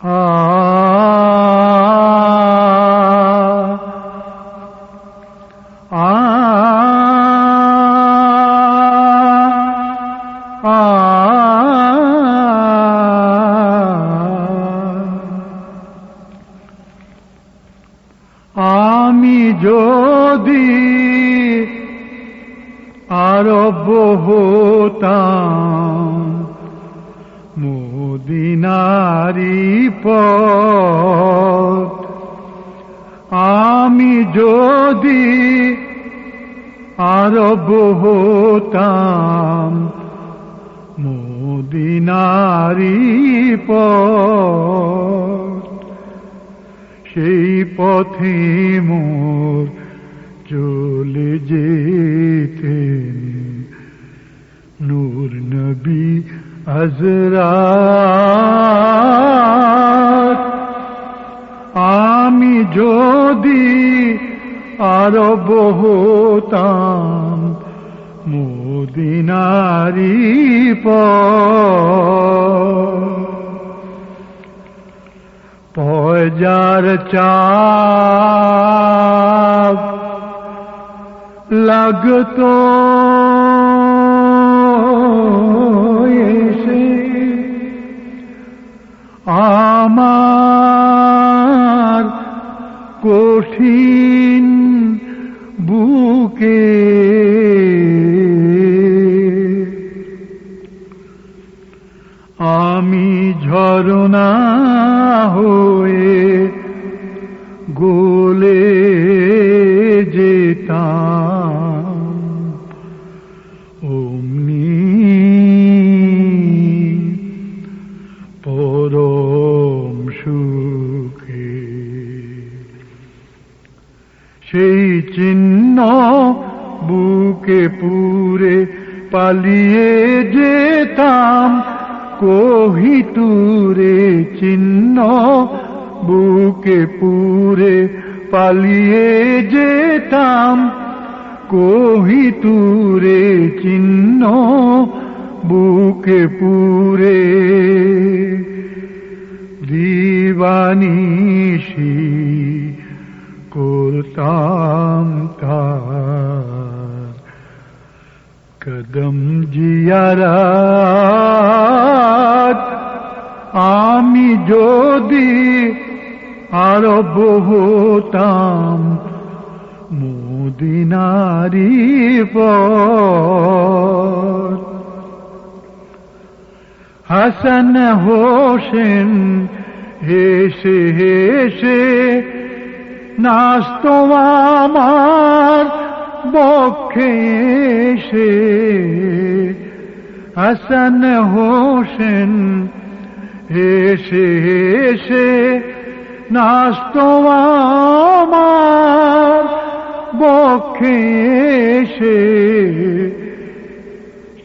আমি যদি আরব হতাম মোদিনারি পথ। আমি যদি আরব হতাম, মোদিনারি পথ। সেই পথে মোর চলে যেতেন নূর নবী হজরাত আমি যদি আরব হতাম মোদিনারি পয়জার চাপ লাগতো আমার কঠিন বুকে সেই চিহ্ন বুকে পুরে পালিয়ে যেতাম। কহিতুরে চিহ্ন বুকে পুরে পালিয়ে যেতাম। কহিতুরে চিহ্ন বুকে পুরে। দিবানিশি করতাম তার কদম জিয়ারাত আমি যদি আরব হতাম মোদিনারি পথ হাসন হোসেন হেসে হেসে নাস্তো আমার বক্ষে এসে হাসন হোসেন হেসে হেসে নাস্তো আমার বক্ষে এসে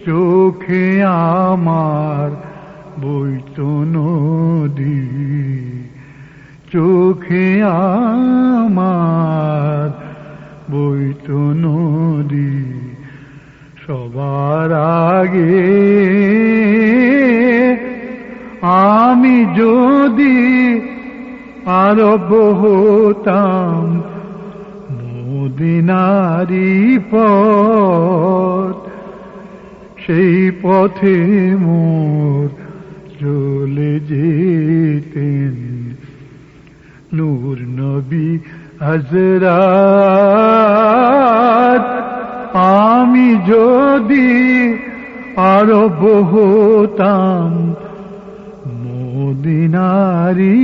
চোখে আমার বইত নদী চোখে আমার বইত নদী সবার আগে। আমি যদি আরব হতাম মোদিনারি পথ, সেই পথে মোর হজরাত আমি যদি আরব হতাম মোদিনারি